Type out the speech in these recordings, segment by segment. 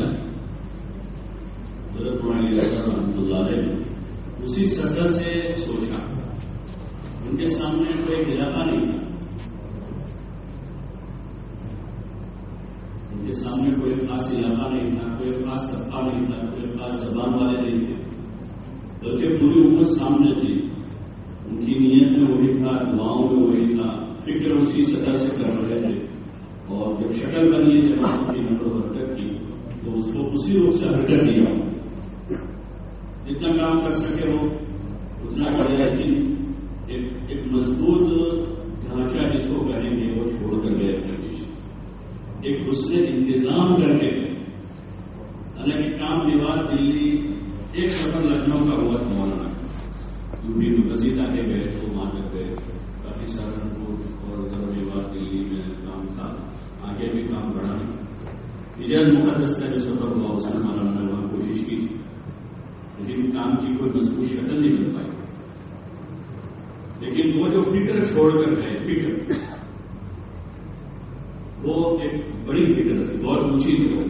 اسی ہے حضرت پرانی رحمۃ اللہ علیہ۔ اسی سطح سے سوچا ان کے سامنے کوئی علاقہ نہیں تھا ان کے سامنے کوئی خاص علاقہ نہیں تھا کوئی خاص طبقہ نہیں تھا کوئی خاص زبان والے نہیں تھے بلکہ پوری عمر سامنے تھی ان کی نیت میں وہی تھا دعاؤں میں وہی تھا فکر اسی سطح سے کر رہے تھے اور جب شکل بنی ہے جب کی نقل و حرکت کی تو اس کو اسی روپ سے حرکت دیا جتنا کام کر سکے وہ اتنا کرے لیکن ایک مضبوط ڈھانچہ جس کو کہیں گے وہ چھوڑ کر گئے اپنے پیچھے ایک اس نے انتظام کر کے حالانکہ کام دیوار دلی ایک سفر لکھنؤ کا ہوا مولانا یو پی میں مزید آگے گئے تو وہاں تک گئے کافی سہارنپور اور ادھر دیوار دلی میں کام تھا۔ آگے بھی کام بڑھا نہیں مقدس کا جو سفر ہوا، اس میں مولانا نے وہاں کوشش کی۔ لیکن کام کی کوئی مضبوط شکل نہیں مل پائی۔ لیکن وہ جو فکر چھوڑ کر گئے، فکر۔ وہ ایک بڑی فکر تھی، بہت اونچی تھی۔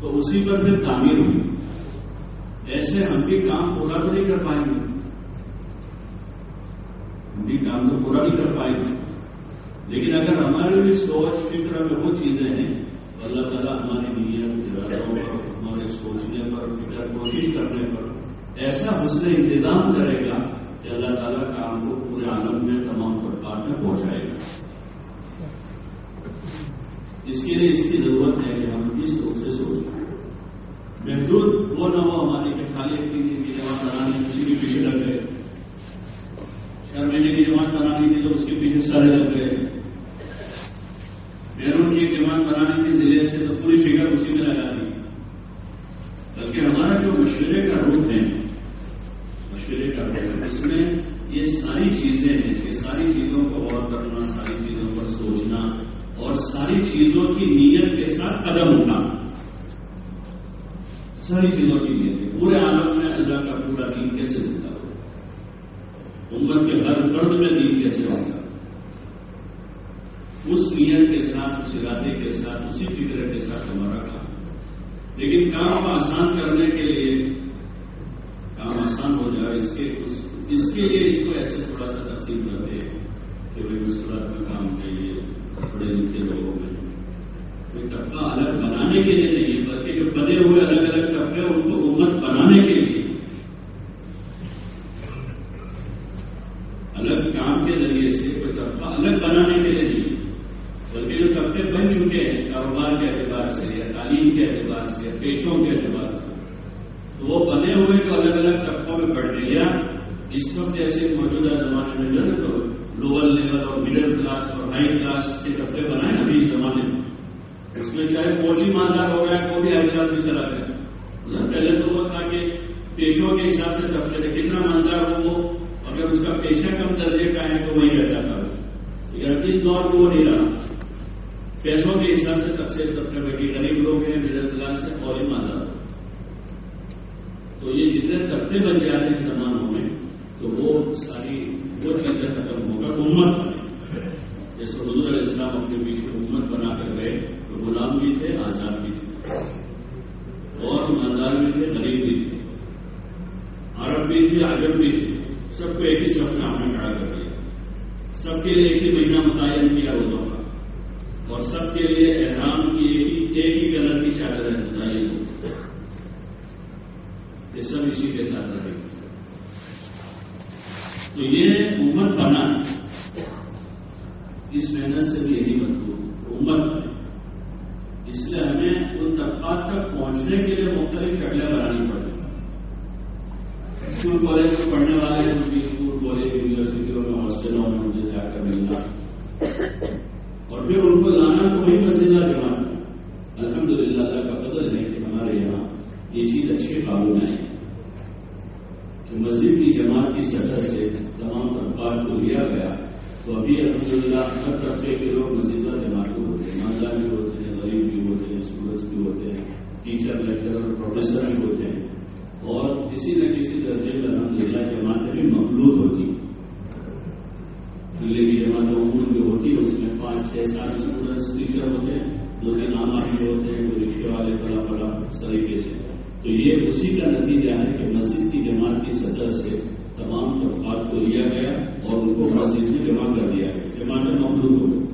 تو اسی پر پھر تعمیر ہوئی۔ ہم بھی کام پورا تو نہیں کر پائیں گے۔ ہم بھی کام تو پورا نہیں کر پائیں گے۔ لیکن اگر ہماری بھی سوچ، فکر میں وہ چیزیں ہیں تو اللہ تعالیٰ ہماری نیت ارادوں پر ہمارے سوچنے پر، فکر، کوشش کرنے پر ایسا حسن انتظام کرے گا کہ اللہ تعالیٰ کام کو پورے عالم میں، تمام طبقات میں پہنچائے گا۔ اس کے لیے اس کی ضرورت ہے کہ ہم اس روپ سے سوچیں محدود وہ نہ ہو ہماری کہ خالی ایک تین دن کی جماعت بنانی کسی بھی پیچھے لگ گئے چار مہینے کی جماعت بنانی تھی تو اس کے پیچھے سارے لگ گئے بیرون کی جماعت بنانی تھی ضلع سے تو پوری فکر اسی میں لگا دی بلکہ ہمارا جو مشورے کا روپ ہے مشورے کا روپ ہے اس میں یہ ساری چیزیں ہیں یہ ساری چیزوں کو غور کرنا ساری چیزوں پر سوچنا اور ساری چیزوں کی نیت کے ساتھ قدم اٹھانا ساری چیزوں کی نیت ہے پورے عالم میں اللہ کا پورا دین کیسے ہوتا ہو امت کے ہر فرد میں دین کیسے ہوتا اس نیت کے ساتھ، اس ارادے کے ساتھ، اسی فکر کے ساتھ ہمارا کام لیکن کام آسان کرنے کے لیے، کام آسان ہو جائے، اس کے اس کے لیے اس کو ایسے تھوڑا سا تقسیم کرتے ہیں کہ بھائی مسکرات میں کام چاہیے پڑھے لکھے لوگوں میں کوئی طبقہ الگ بنانے کے لیے نہیں بلکہ جو بنے ہوئے الگ الگ طبقے ان کو امت بنانے کے لیے الگ کام کے ذریعے سے کوئی طبقہ الگ بنانے کے لیے نہیں بلکہ جو طبقے بن چکے ہیں کاروبار کے اعتبار سے یا تعلیم کے اعتبار سے یا پیچوں کے اعتبار سے تو وہ بنے ہوئے جو الگ الگ طبقوں میں بڑھ گئے یا اس وقت جیسے موجودہ زمانے میں جو ہے تو لوور لیول اور مڈل کلاس اور ہائی کلاس کے طبقے بنائے ابھی اس زمانے میں اس میں چاہے فوجی مالدار ہو گیا بھی ہائی کلاس میں چلا گیا پہلے تو وہ تھا کہ پیشوں کے حساب سے طبقے تھے کتنا مالدار ہو وہ، اگر اس کا پیشہ کم درجے کا ہے تو وہی رہتا تھا۔ لیکن اس دور میں وہ نہیں رہا۔ پیسوں کے حساب سے تقسیم طبقے میں کہ غریب لوگ ہیں مڈل کلاس ہے فوجی مالدار۔ تو یہ جتنے طبقے بن جاتے ہیں زمانوں اسی کے ساتھ رہے تو یہ امت بنا۔ اس محنت سے بھی یہی مطلوب امت اس لیے ہمیں ان طبقات تک پہنچنے کے لیے مختلف شکلیں بنانی پڑتی اسکول کالج میں پڑھنے والے ہیں بھی اسکول، کالج، یونیورسٹیوں میں ہاسٹلوں میں مجھے جا کر ملنا اور پھر ان کو لانا تو وہی مسئلہ جمع الحمد للہ اللہ چیز اچھے قابو میں آئی کہ مسجد کی جماعت کی سطح سے تمام طبقات کو لیا گیا، تو ابھی الحمد للہ ہر طبقے کے لوگ مسجد کا جماعت ہوتے ہیں ماندار بھی ہوتے ہیں، غریب بھی ہوتے ہیں اسٹوڈنٹس بھی ہوتے ہیں، ٹیچر، لیکچرر، پروفیسر بھی ہوتے ہیں۔ اور کسی نہ کسی درجے میں الحمد للہ جماعتیں بھی مخلوط ہوتی ہیں۔ کی جماعتیں عموماً جو ہوتی ہے اس میں پانچ، چھ، سات اسٹوڈنٹس ٹیچر ہوتے ہیں، دو، تین عام آدمی ہوتے ہیں، کوئی رکشے والے بڑا بڑا اس طریقے سے۔ تو یہ اسی کا نتیجہ ہے کہ مسجد کی جماعت کی سطح سے تمام طبقات کو لیا گیا اور ان کو مسجد میں جمع کر دیا گیا جماعتیں مخلوط ہو گئی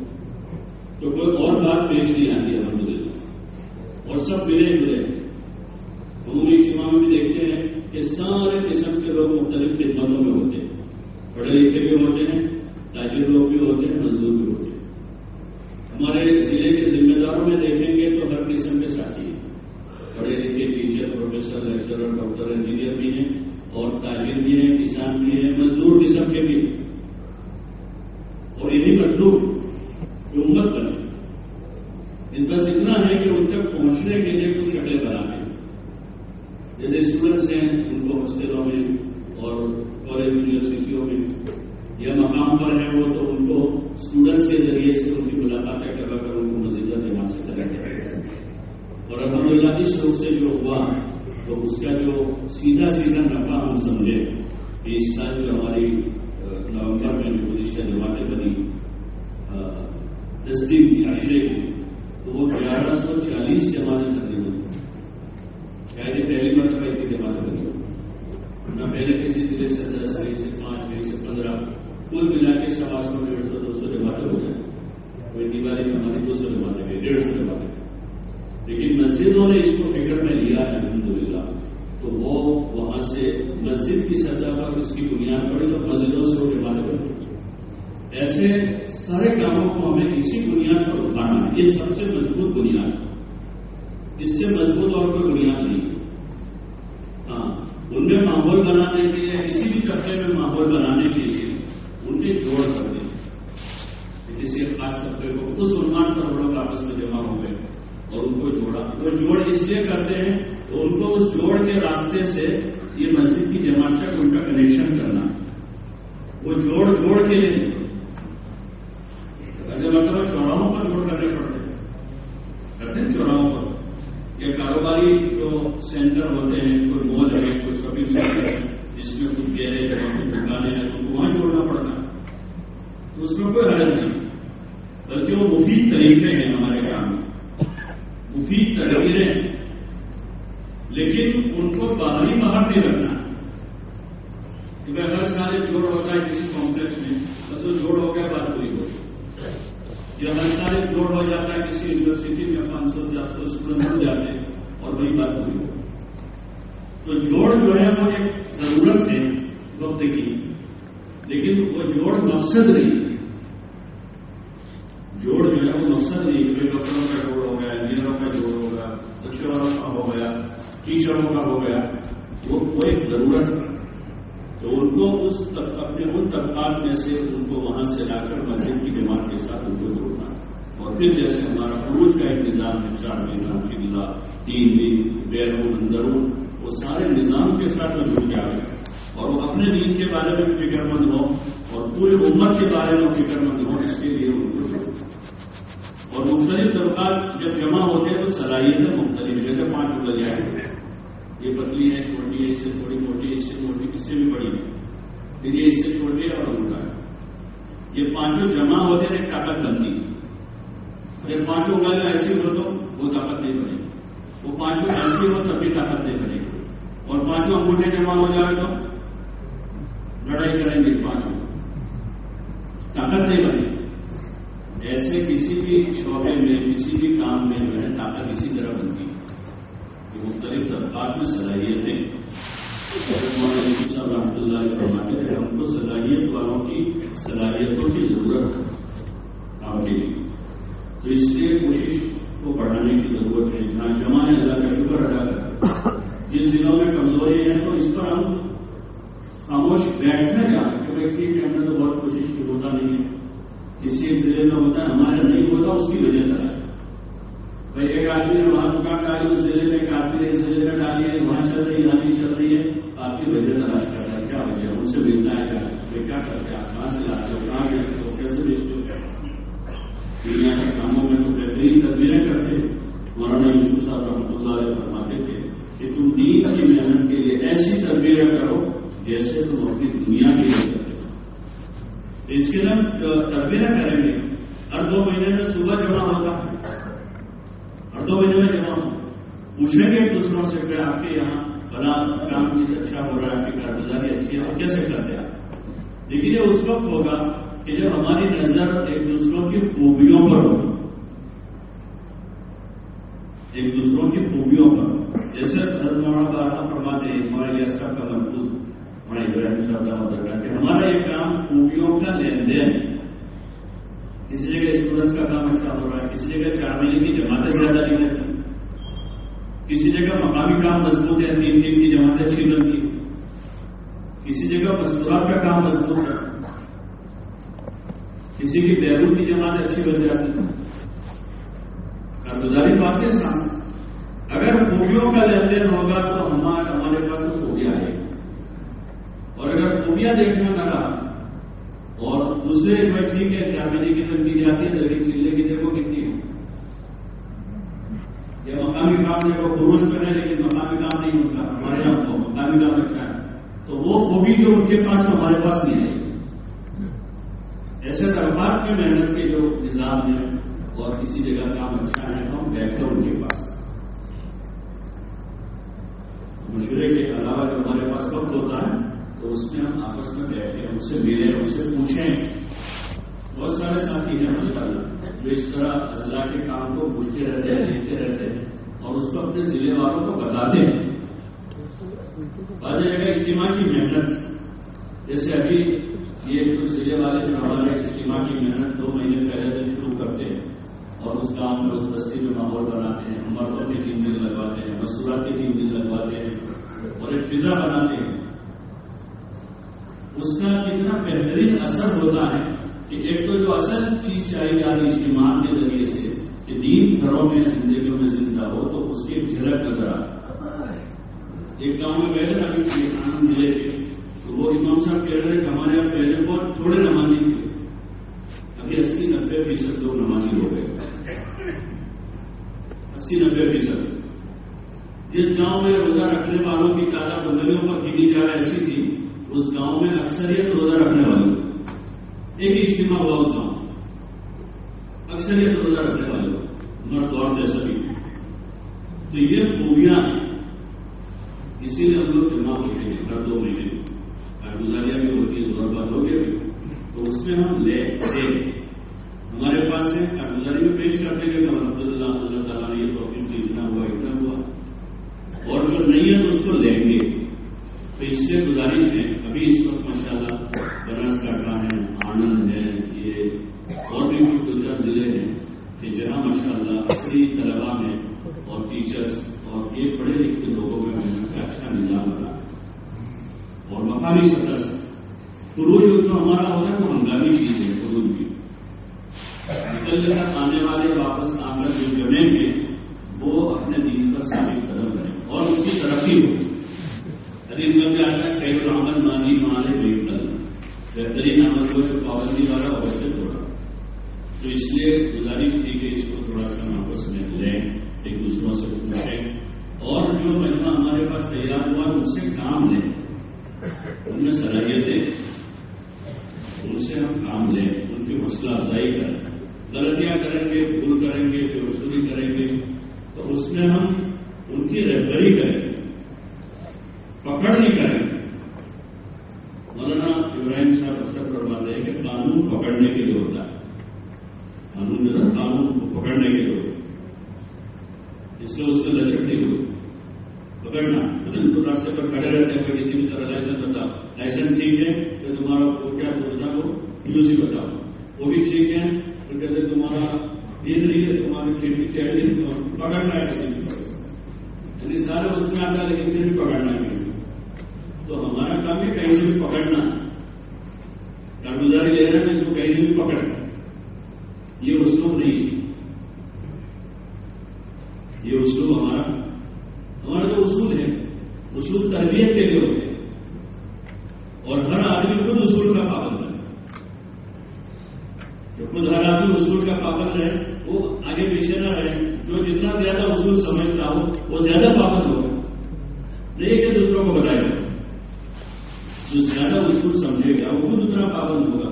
تو کوئی اور بات پیش نہیں آتی الحمد للہ اور سب ملے جلے عمومی اجتماع میں بھی دیکھتے ہیں کہ سارے قسم کے لوگ مختلف خدمتوں میں ہوتے ہیں پڑھے لکھے بھی ہوتے ہیں تاجر لوگ بھی ہوتے ہیں مزدور بھی ہوتے ہیں ہمارے ضلع کے ذمہ داروں میں دیکھیں گے تو ہر قسم کے ساتھی ہیں پڑھے لکھے teacher professor lecturer doctor engineer بھی ہیں اور تاجر بھی ہیں کسان بھی ہیں مزدور قسم کے بھی اور انہیں مزدور جو امت بنے اس بس اتنا ہے کہ ان تک پہنچنے کے لیے کچھ شکلیں بنانے جیسے اسٹوڈنٹس ہیں، ان کو ہاسٹلوں میں اور کالج یونیورسٹیوں میں یا مقام پر ہیں وہ، تو ان کو اسٹوڈنٹس کے ذریعے سے ان کی ملاقاتیں کروا کر ان کو مزید جماعت سے کرا جائے اور الحمد للہ اس روپ سے جو ہوا، تو اس کا جو سیدھا سیدھا نفع ہم سمجھے کہ اس سال جو ہماری نومبر میں جو گزشتہ جماعتیں بنی تصدیق کی عشرے کی تو وہ گیارہ سو چالیس جماعتیں تقریباً شاید یہ پہلی مرتبہ اتنی جماعتیں بنی نہ پہلے کسی ضلع سے دس کہیں سے پانچ کہیں سے پندرہ کل ملا کے سوا سو ڈیڑھ سو دو سو جماعتیں ہو جائیں کوئی دیوالی میں ہماری دو سو جماعتیں گئی ڈیڑھ سو جماعتیں لیکن مسجدوں نے اس کو فکر میں لیا ہے الحمد للہ تو وہ وہاں سے مسجد کی سطح پر اس کی بنیاد پڑی تو مسجدوں سے وہ جماعتیں بنی ایسے سارے کاموں کو ہمیں اسی بنیاد پر اٹھانا ہے۔ یہ سب سے مضبوط بنیاد۔ ہے اس سے مضبوط اور کوئی بنیاد نہیں۔ ہاں ان میں ماحول بنانے کے لیے، کسی بھی طبقے میں ماحول بنانے کے لیے ان کے جوڑ کر دیں کسی خاص طبقے کو اس عنوان پر وہ لوگ آپس میں جمع ہو گئے اور ان کو جوڑا۔ وہ جوڑ اس لیے کرتے ہیں تو ان کو اس جوڑ کے راستے سے یہ مسجد کی جماعت تک ان کا کنیکشن کرنا۔ وہ جوڑ جوڑ کے لیے ایسے مطلب چوراہوں پر جوڑ کرنے پڑتے ہیں کرتے ہیں چوراہوں پر یہ کاروباری جو سینٹر ہوتے ہیں کوئی مال ہے کوئی شاپنگ سینٹر ہے جس میں کچھ گیرے ہیں کچھ دکانیں ہیں ان کو وہاں جوڑنا پڑتا ہے تو اس میں کوئی حرض نہیں بلکہ وہ مفید طریقے ہیں ہمارے کام میں مفید طریقے ہیں لیکن ان کو باہری باہر نہیں رکھنا کیونکہ ہر سال جوڑ ہوتا ہے کسی کمپلیکس میں بس وہ جوڑ ہو گیا بات پوری ہو یا ہر سال جوڑ ہو جاتا ہے کسی یونیورسٹی میں پانچ سو چار سو اسٹوڈنٹ ہو جاتے ہیں اور وہی بات پوری ہو تو جوڑ جو ہے وہ ایک ضرورت ہے وقت کی لیکن وہ جوڑ مقصد نہیں جوڑ جو ہے وہ مقصد نہیں کہ ڈاکٹروں کا جوڑ ہو گیا انجینئروں کا جوڑ ہوگا لیکچروں کا ہو گیا ٹیچروں کا ہو گیا وہ ایک ضرورت ہے تو ان کو اس اپنے ان میں سے ان کو وہاں سے لا کر مسجد کی جماعت کے ساتھ ان کو جوڑنا۔ اور پھر جیسے ہمارا عروج کا ایک نظام ہے، چار مہینہ فضلہ تین دن بیرون اندرون وہ سارے نظام کے ساتھ وہ جڑ کے آ گئے۔ اور وہ اپنے دین کے بارے میں فکر مند ہو اور پوری امت کے بارے میں فکر مند ہو اس کے لیے ان کو جوڑو اور مختلف طبقات جب جمع ہوتے ہیں تو صلاحیتیں مختلف جیسے پانچ انگلیاں ہیں۔ یہ پتلی ہے چھوٹی ہے اس سے تھوڑی موٹی ہے اس سے موٹی، اس سے بھی بڑی ہے پھر یہ اس سے چھوٹی ہے اور موٹا ہے یہ پانچوں جمع ہوتے ہیں ایک طاقت بنتی۔ ہے اگر پانچوں انگلیاں ایسی ہو تو وہ طاقت نہیں بنے۔ گی وہ پانچوں ایسی ہو تب بھی طاقت نہیں بنے۔ گی اور پانچوں انگوٹھے جمع ہو جائے تو لڑائی کریں گے پانچوں۔ طاقت نہیں بنے۔ ایسے کسی بھی شعبے میں، کسی بھی کام میں جو ہے، طاقت اسی طرح بنتی۔ ہے کہ مختلف طبقات میں صلاحیتیں رحمۃ اللہ فرماتے ہیں ہم کو صلاحیت والوں کی صلاحیتوں کی ضرورت ہے کام کے لیے تو اس لیے کوشش کو بڑھانے کی ضرورت ہے جہاں جمع ہے۔ اللہ کا شکر ادا کر جن ضلعوں میں کمزوری ہے تو اس پر ہم خاموش بیٹھنے جا کہ بھائی ٹھیک ہے ہم نے تو بہت کوشش کی ہوتا نہیں ہے۔ کسی ایک ضلع میں ہوتا ہے ہمارے نہیں ہوتا اس کی وجہ تلاش بھائی ایک آدمی نے وہاں دکان ڈالی اس ضلع میں ایک آدمی نے اس ضلع میں ڈالی ہے۔ وہاں آپ کی وجہ تلاش کرتا ہے، کیا وجہ ان سے ملتا ہے کیا؟ وہ کیا کرتے ہیں؟ آپ کہاں سے لاتے ہو کہاں گئے؟ تو کیسے بھیجتے ہو دنیا کے کاموں میں تو بہترین تدبیریں کرتے مولانا یوسف صاحب رحمۃ اللہ علیہ فرماتے تھے کہ تم دین کی محنت کے لیے ایسی تدبیریں کرو جیسے تم اپنی دنیا کے لیے کرتے اس کے لیے تدبیریں کریں گے۔ ہر دو مہینے میں صبح جمع ہوتا ہے۔ ہر دو مہینے میں جمع ہوتا پوچھیں گے دوسروں سے کہ آپ کے یہاں بنا کام اچھا ہو رہا ہے آپ کی کارگزاری اچھی ہے، اور کیسے کرتے آپ لیکن یہ اس وقت ہوگا کہ جب ہماری نظر ایک دوسروں کی خوبیوں پر ہوگی ایک دوسروں کی خوبیوں پر جیسے مولانا فرماتے ہیں، ہمارے یہ سب کا محفوظ، ہمارے ابراہیم صاحب کا کہ ہمارا یہ کام خوبیوں کا لین دین کسی جگہ اسٹوڈنٹس کا کام اچھا ہو رہا ہے کسی جگہ چار مہینے کی جماعتیں زیادہ نہیں رہتی کسی جگہ مقامی کام مضبوط ہے، تین دن کی جماعتیں اچھی بنتی کسی جگہ مستورات کا کام مضبوط ہے۔ کسی کی بیرون کی جماعت اچھی بن جاتی کارگزاری بات کے سامنے۔ اگر خوبیوں کا لین دین ہوگا تو ہمارے ہمارے پاس خوبیاں آئے گی اور اگر خوبیاں دیکھنا نہ رہا، اور دوسرے میں ٹھیک ہے چار مہینے کی جاتی ہے، لیکن چلے کی دیکھو کتنی ہے یہ مقامی کام دیکھو خروش کریں لیکن مقامی کام نہیں ہوتا ہمارے یہاں کو مقامی کام اچھا ہے تو وہ خوبی جو ان کے پاس ہمارے پاس نہیں آئی ایسے دربار کی محنت کے جو نظام ہیں اور کسی جگہ کام اچھا ہے تو ہم بیٹھے ان کے پاس مشورے کے علاوہ جو ہمارے پاس وقت ہوتا ہے تو اس میں ہم آپس میں بیٹھے ان سے ان سے پوچھیں۔ بہت سارے ساتھی ہیں ماشاء اللہ جو اس طرح اضلاع کے کام کو پوچھتے رہتے ہیں، دیکھتے رہتے ہیں اور اس کو اپنے ضلع والوں کو بتاتے ہیں۔ بعض جگہ اجتماع کی محنت، جیسے ابھی یہ کچھ ضلع والے جو ہمارے اجتماع کی محنت دو مہینے پہلے دن شروع کرتے ہیں اور اس گاؤں میں اس بستی میں ماحول بناتے ہیں مردوں کے تین دن لگواتے ہیں مستورات کے تین دن لگواتے ہیں اور ایک فضا بناتے ہیں۔ اس کا کتنا بہترین اثر ہوتا ہے کہ ایک تو جو اصل چیز چاہیے آج اجتماع کے ذریعے سے کہ دین گھروں میں زندگیوں میں زندہ ہو تو اس کی ایک جھلک نظر آ ایک گاؤں میں بیٹھے ابھی آنند ضلع کے تو وہ امام صاحب کہہ رہے کہ ہمارے یہاں پہلے بہت تھوڑے نمازی تھے۔ ابھی اسی نبے فیصد لوگ نمازی ہو گئے۔ اسی نبے فیصد۔ جس گاؤں میں روزہ رکھنے والوں کی تعداد بندریوں پر گنی جا ایسی تھی اس گاؤں میں اکثریت روزہ رکھنے والی ایک ہی اجتماع ہوا اس گاؤں۔ اکثریت روزہ رکھنے والے مرد اور جیسا بھی۔ تو یہ خوبیاں اسی لیے ہم لوگ جمع ہوتے ہیں، ہر دو مہینے۔ گزاریا بھی ہوتی ہے زور بات ہو گیا تو اس میں ہم لے دے ہمارے پاس ہے کارگزاری میں پیش کرتے ہیں کہ الحمد للہ اللہ تعالیٰ نے یہ توفیق دی اتنا ہوا اتنا ہوا اور جو نہیں ہے تو اس کو لیں گے تو اس سے گزارش ہے ابھی اس وقت ماشاء اللہ بناس کاٹا ہے آنند ہے یہ اور بھی کچھ دو چار ضلع ہیں کہ جہاں ماشاء اللہ اصلی طلبا میں اور ٹیچرس اور یہ پڑھے لکھے لوگوں میں محنت کا اچھا نظام بنا اور مقامی سطح سے تو روز جو ہمارا ہوتا ہے وہ ہنگامی چیز ہے فروج کی نکل کر آنے والے واپس آ کر جو جمیں گے وہ اپنے دین پر ثابت قدم کریں اور اس کی ترقی ہو حدیث میں بھی آتا ہے خیر العمل مانی مانے بہتر بہترین عمل کو جو پابندی والا ہو سے تھوڑا تو اس لیے گزارش تھی کہ اس کو تھوڑا سا ہم آپس میں لیں ایک دوسروں سے پوچھیں اور جو مجمع ہمارے پاس تیار ہوا ان سے کام لیں ان میں صلاحیتیں ان سے ہم کام لیں ان کی حوصلہ افزائی کریں غلطیاں کریں گے بھول کریں گے جو وصولی کریں گے تو اس میں ہم ان کی رہبری کریں گے پکڑ نہیں کریں۔ مولانا ابراہیم صاحب اکثر فرماتے ہیں کہ قانون پکڑنے کے لیے ہوتا ہے۔ قانون ہے قانون وصول کا پابند ہے، وہ آگے پیچھے نہ رہے۔ جو جتنا زیادہ اصول سمجھتا ہو، وہ زیادہ پابند ہوگا نہیں کہ دوسروں کو بتائے؟ گا جو زیادہ اصول سمجھے گا، وہ خود اتنا پابند ہوگا۔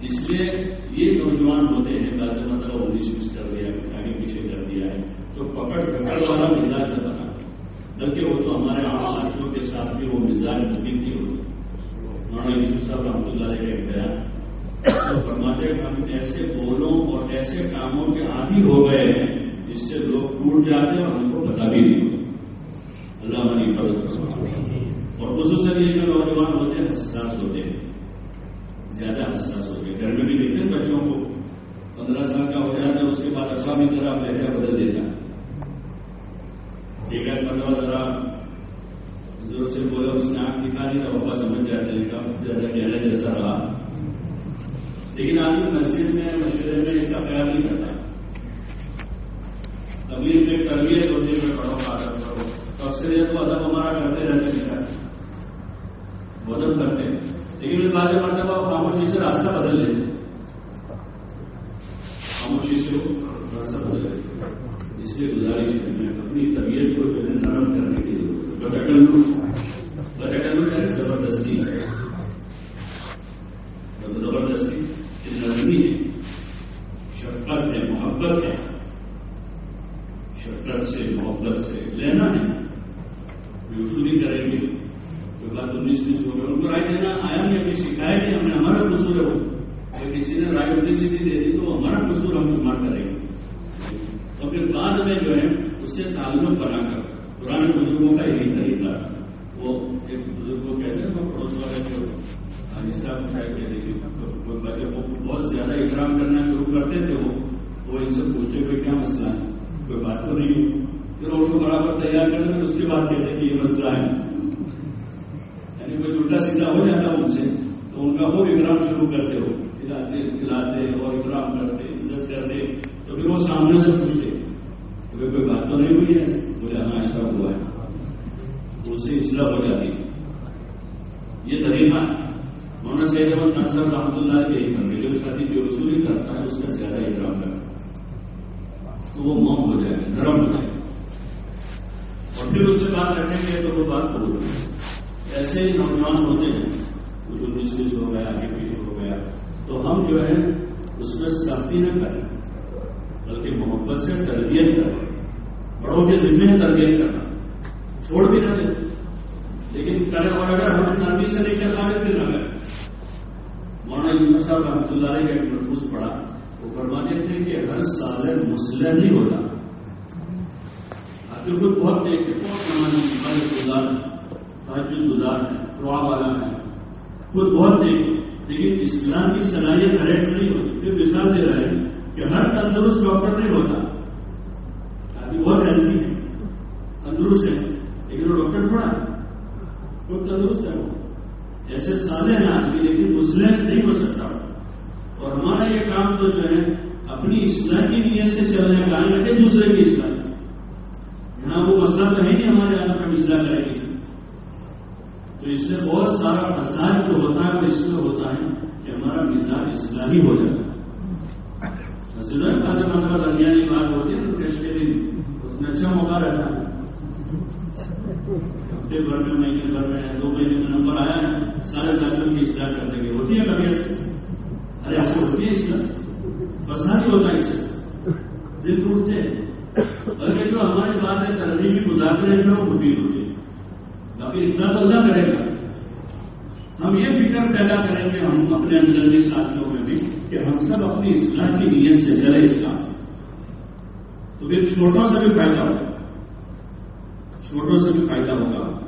اس لیے یہ نوجوان ہوتے ہیں بعض مطلب انیس شفقت سے محبت سے لینا ہے وصولی کریں گے کوئی بات انیس بیس ہو گئے ان کو رائے دینا آیا نہیں ابھی سکھایا نہیں ہم نے ہمارا قصور ہے وہ اگر کسی نے رائے اپنی سیدھی دے دی تو ہمارا قصور ہم شمار کریں گے اور پھر بعد میں جو ہے اس سے تعلق بنا کر پرانے بزرگوں کا یہی طریقہ وہ ایک بزرگ کو کہتے ہیں وہ پڑوس والے جو حاجی اٹھائے کہ دیکھیے بہت زیادہ اکرام کرنا شروع کرتے تھے وہ وہ ان سے پوچھتے کوئی کیا مسئلہ ہے کوئی بات تو نہیں پھر ان کو برابر تیار کرتے اس کے بعد کہتے ہیں کہ یہ مسئلہ ہے۔ یعنی کوئی الٹا سیدھا ہو جاتا ان سے، تو ان کا وہ اکرام شروع کرتے ہو۔ کھلاتے کھلاتے اور اکرام کرتے، عزت کرتے، تو پھر وہ سامنے سے پوچھتے کہ کوئی بات تو نہیں ہوئی ہے؟ بولے ہاں ایسا ہوا ہے۔ اس سے اصلاح ہو جاتی ہے۔ یہ طریقہ مولانا سید احمد خان صاحب رحمۃ اللہ کے ایک میرے ساتھی جو وصولی کرتا ہے، اس کا زیادہ اکرام کرتا ہے۔ تو وہ موم ہو جائے گا نرم ہو جائے گا اور پھر اس سے بات رکھیں گے تو وہ بات بول رہے ایسے ہی نوجوان ہوتے ہیں، کچھ انیس بیس ہو گیا، آگے پیچھے ہو گیا۔ تو ہم جو ہے اس میں سختی نہ کریں، بلکہ محبت سے تربیت کریں۔ بڑوں کے ذمے تربیت کرنا۔ چھوڑ بھی نہ دیں۔ لیکن کرے اور اگر ہم نرمی سے نہیں کر ثابت بھی نہ کریں۔ مولانا یوسف صاحب رحمۃ اللہ علیہ کا ایک محفوظ پڑا فرمانے تھے کہ ہر سال مسئلہ نہیں ہوتا۔ آپ بالکل بہت دیکھتے بہت گزار تاجر گزار ہے دعا والا ہے خود بہت دیکھ لیکن اسلام کی صلاحیت کریکٹ نہیں ہوتی۔ پھر مثال دے رہا ہے کہ ہر تندرست ڈاکٹر نہیں ہوتا آدمی بہت ہیلتھی ہے تندرست ہے لیکن وہ ڈاکٹر تھوڑا ہے خود تندرست ہے وہ ایسے سادے ہیں آدمی لیکن مسلم نہیں ہو سکتا اور ہمارا یہ کام تو جو ہے اپنی اصلاح کی نیت سے چلنے کا ہے دوسرے کی اصلاح یہاں وہ مسئلہ تو ہے نہیں ہمارے یہاں پر اصلاح کرے گی تو اس سے بہت سارا مسائل جو ہوتا ہے وہ اس میں ہوتا ہے کہ ہمارا مزاج اصلاحی ہو جاتا ہے مسئلہ خاص مطلب درمیانی بات ہوتی ہے تو ٹیسٹ کے دن اس میں اچھا موقع رہتا ہے ہفتے بھر میں مہینے بھر میں دو مہینے میں نمبر آیا ہے سارے ساتھیوں کی اصلاح کر دیں گے ہوتی ہے کبھی ایسے ارے ایسے ہوتی ہے اصلاح فسا نہیں ہوتا اس سے دل ٹوٹتے بلکہ جو ہماری بات ہے ترجیح کی مذاکرے میں وہ مفید ہوتی ہے باقی اصلاح تو اللہ کرے گا۔ ہم یہ فکر پیدا کریں گے ہم اپنے اندر کے ساتھیوں میں بھی، کہ ہم سب اپنی اصلاح کی نیت سے چلے اسلام تو پھر چھوٹوں سے بھی فائدہ ہوگا۔ چھوٹوں سے بھی فائدہ ہوگا۔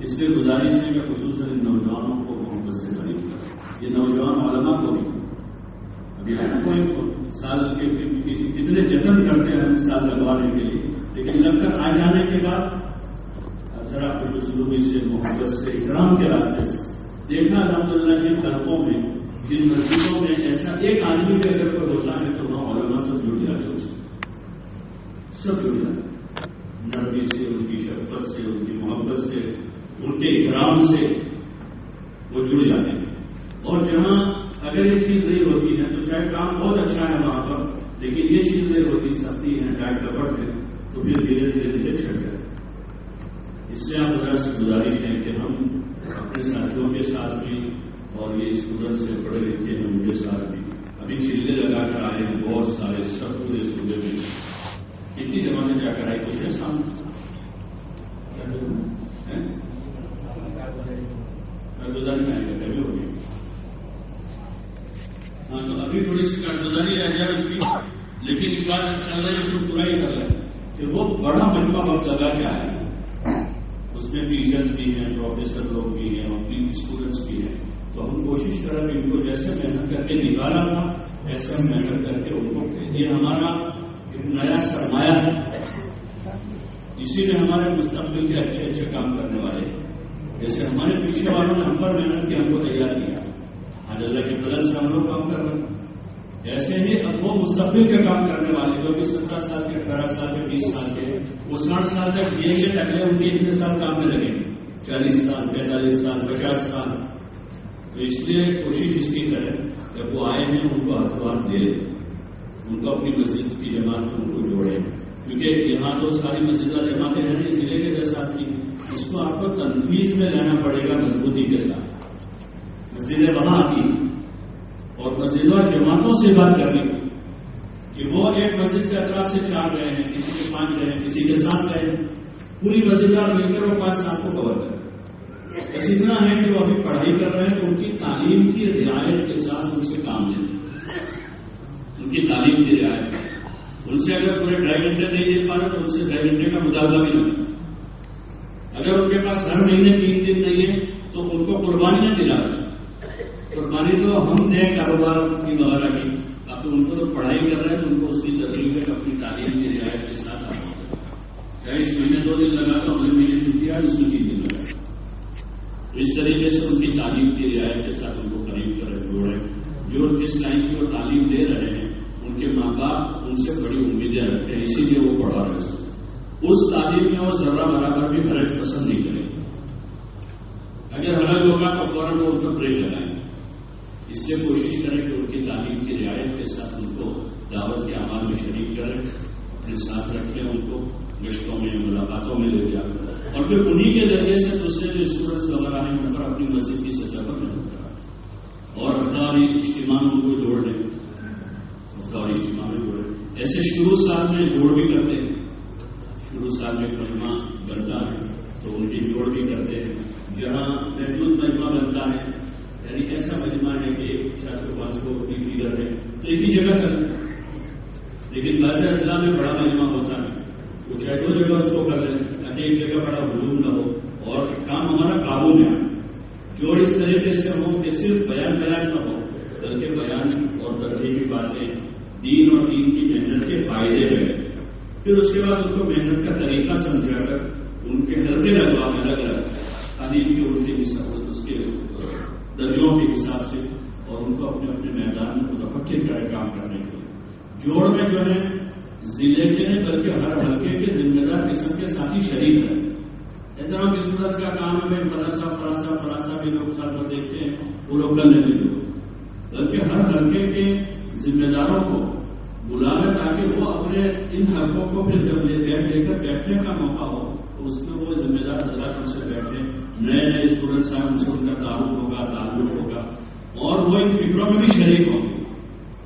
اس سے گزارش ہے کہ خصوصاً نوجوانوں کو محبت سے قریب کریں۔ یہ نوجوان علماء کو بھی۔ ابھی ہے نا کوئی؟ سال کے کتنے جتن کرتے ہیں ہم سال لگوانے کے لیے، لیکن لگ کر آ جانے کے بعد ذرا کچھ سے، محبت سے اکرام کے راستے سے دیکھا الحمد للہ جن طرفوں میں، جن مسجدوں میں ایسا ایک آدمی کے اگر کوئی ہوتا ہے تو وہاں علماء سب جڑ جاتے اس سب جڑ جاتے نرمی سے، ان کی شفقت سے، ان کی محبت سے، ان کے اکرام سے وہ جڑ جاتے ہیں۔ اور جہاں اگر یہ چیز نہیں ہوتی شاید کام بہت اچھا ہے وہاں پر، لیکن یہ چیز نہیں ہوتی سختی ہے ڈائٹ کپٹ ہے تو پھر دھیرے دھیرے دھیرے چھٹ جاتے اس سے آپ ذرا سے گزارش ہے کہ ہم اپنے ساتھیوں کے ساتھ بھی اور یہ اسٹوڈنٹ سے پڑھے لکھے ہیں، ان کے ساتھ بھی۔ ابھی چلے لگا کر آئے ہیں، بہت سارے سب پورے صوبے میں۔ کتنی جگہ جا کر آئی، کچھ ہے سامنے کارگزاری میں آئے گا کبھی ہوگی ہاں تو ابھی تھوڑی سی کارگزاری رہ جائے اس کی لیکن ایک بار چل رہا ہے اس کو پورا ہی کر رہا ہے کہ وہ بڑا مجموعہ وقت لگا کے آیا اس میں ٹیچرس بھی ہیں پروفیسر لوگ بھی ہیں، اور اسٹوڈنٹس بھی ہیں، تو ہم کوشش کر رہے ہیں ان کو جیسے محنت کر کے نکالا تھا، ایسے ہم محنت کر کے ان کو یہ ہمارا ایک نیا سرمایہ ہے۔ اسی لیے ہمارے مستقبل کے اچھے اچھے کام کرنے والے جیسے ہمارے پیچھے والوں نے ہم پر محنت کی، ہم کو تیار کیا۔ آج اللہ کے بدل سے ہم لوگ کام کر رہے ہیں۔ ایسے ہی اب وہ مستقبل کے کام کرنے والے جو بھی سترہ سال کے، اٹھارہ سال کے، بیس سال کے وہ ساٹھ سال تک یہ گے اگلے ان کے اتنے سال کام میں لگیں گے۔ چالیس سال، پینتالیس سال، پچاس سال۔ تو اس لیے کوشش اس کی کریں، جب وہ آئے ہیں، ان کو ہتھوار دے ان کو اپنی مسجد کی جماعت میں ان کو جوڑے کیونکہ یہاں تو ساری مسجدہ جماعتیں ہیں نہیں ضلع کے جیسا کی، اس کو آپ کو تنفیز میں لینا پڑے گا مضبوطی کے ساتھ۔ مسجدیں وہاں آتی اور مسجدوں جماعتوں سے بات کرنے کی کہ وہ ایک مسجد کے اطراف سے چار رہے ہیں، کسی کے پانچ رہے ہیں، کسی کے ساتھ رہے ہیں۔ پوری مسجد مل کر وہ پانچ سات کو کور کریں بس اتنا ہے کہ وہ ابھی پڑھائی کر رہے ہیں تو ان کی تعلیم کی رعایت کے ساتھ ان سے کام لیتے ان کی تعلیم کی رعایت۔ ان سے اگر پورے ڈھائی گھنٹے نہیں دے پا رہے تو ان سے ڈھائی گھنٹے کا مطالبہ بھی نہیں اگر ان کے پاس ہر مہینے تین دن نہیں ہے تو ان کو قربانیاں دلا رہے قربانی تو ہم دیں کاروبار کی وغیرہ کی اب ان کو تو پڑھائی کر رہے ہیں تو ان کو اسی طریقے اپنی تعلیم کی رعایت کے ساتھ آنا ہوتا ہے چاہے اس مہینے دو دن لگا تو اگلے مہینے چھٹی آئے اس میں تین دن لگا اس طریقے سے ان کی تعلیم کی رعایت کے ساتھ ان کو قریب کر جوڑے جو جس لائن کی وہ تعلیم دے رہے ہیں ان کے ماں باپ ان سے بڑی امیدیں رکھتے ہیں اسی لیے وہ پڑھا رہے ہیں اس تعلیم میں وہ ذرا برابر بھی فرق پسند نہیں کریں گے اگر الگ ہوگا تو فوراً وہ ان کو بریک لگائیں اس سے کوشش کریں کہ ان کی تعلیم کی رعایت کے ساتھ ان کو دعوت کے عمال میں شریک کریں، اپنے ساتھ رکھیں، ان کو گشتوں میں، ملاقاتوں میں لے جائیں اور پھر انہیں کے ذریعے سے دوسرے جو اسٹوڈنٹس وغیرہ ہیں ان پر اپنی مسجد کی سطح پر محنت کرا اور افطاری اجتماع ان کو جوڑ لیں۔ افطاری اجتماع میں جوڑیں ایسے شروع سال میں جوڑ بھی کرتے ہیں شروع سال میں مجمع بنتا ہے تو ان کی جوڑ بھی کرتے ہیں جہاں محدود مجمع بنتا ہے یعنی ایسا مجمع ہے کہ ایک چار سو پانچ سو کی فیگر ہے تو ایک ہی جگہ کرتے ہیں لیکن بعض اضلاع میں بڑا مجمع ہوتا ہے وہ چاہے دو جگہ اس کو کر لیں تاکہ ایک جگہ بڑا ہجوم نہ ہو اور کام ہمارا قابو میں آئے جو اس طریقے سے ہو کہ صرف بیان بیان نہ ہو بلکہ بیان اور درجے کی باتیں دین اور دین کی محنت کے فائدے رہے پھر اس کے بعد ان کو محنت کا طریقہ سمجھا کر ان کے حلقے لگوا میں الگ الگ تعلیم کی اردو کی سب اس کے درجوں کے حساب سے اور ان کو اپنے اپنے میدان میں متفقر کرے کام کرنے کے لیے جوڑ میں جو ہے ضلع کے نہیں بلکہ ہر حلقے کے ذمہ دار قسم کے ساتھی شریک ہیں احترام کی صورت کا کام ہے پراسا پراسا پراسا بھی لوگ ساتھ میں دیکھتے ہیں وہ لوگ کرنے بھی لوگ بلکہ ہر حلقے کے ذمہ داروں کو بلانا تاکہ وہ اپنے ان حلقوں کو پھر جب لے بیٹھ لے کر بیٹھنے کا موقع ہو تو اس میں وہ ذمہ دار حضرات ان سے بیٹھے نئے نئے اسٹوڈنٹس ہیں ان سے ان کا تعلق ہوگا تعلق ہوگا اور وہ ان فکروں میں بھی شریک ہوں گے۔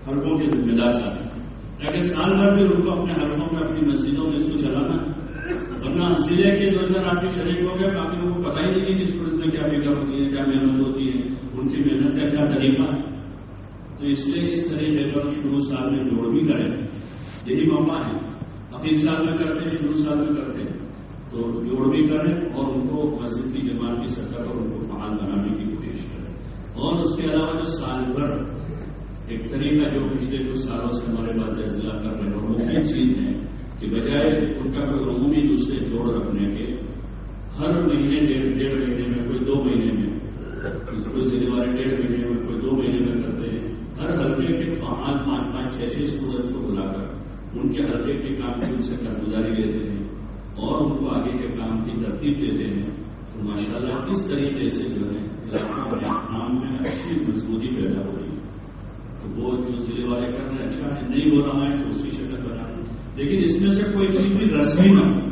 حلقوں کے ذمہ دار ساتھ تاکہ سال بھر پھر ان کو اپنے حلقوں میں، اپنی مسجدوں میں اس کو چلانا۔ ورنہ ضلع کے دو ہزار آپ کے شریک ہو گئے باقی لوگوں کو پتا ہی نہیں کہ اسٹوڈنٹس میں کیا فکر ہوتی ہے، کیا محنت ہوتی ہے، ان کی محنت کا کیا طریقہ۔ ہے تو اس لیے اس طریقے پر شروع سال میں جوڑ بھی کریں یہی موقع ہے۔ اپنے سال میں کرتے ہیں، شروع سال میں کرتے ہیں۔ تو جوڑ بھی کریں اور ان کو مسجد کی جماعت کی سطح پر ان کو فعال بنانے کی کوشش کریں۔ اور اس کے علاوہ جو سال بھر ایک طریقہ جو پچھلے کچھ سالوں سے ہمارے پاس اضلاع کر رہے ہیں اور مختلف چیز ہے کہ بجائے ان کا کوئی عمومی دوسرے جوڑ رکھنے کے، ہر مہینے ڈیڑھ ڈیڑھ مہینے میں کوئی دو مہینے میں کوئی ضلع والے ڈیڑھ مہینے میں کوئی دو مہینے میں کرتے ہیں۔ ہر حلقے کے پانچ پانچ پانچ چھ چھ اسٹوڈنٹس کو بلا کر ان کے حلقے کے کام کی ان سے کارگزاری لیتے ہیں۔ اور ان کو آگے کے کام کی ترتیب دیتے ہیں تو ماشاء اللہ اس طریقے سے جو ہے کام میں اچھی مضبوطی پیدا ہو رہی ہے۔ تو وہ جو ضلع والے کر رہے ہیں اچھا ہے نہیں ہو رہا ہے تو اسی شکل بنا لیکن اس میں سے کوئی چیز بھی رسمی نہ ہو۔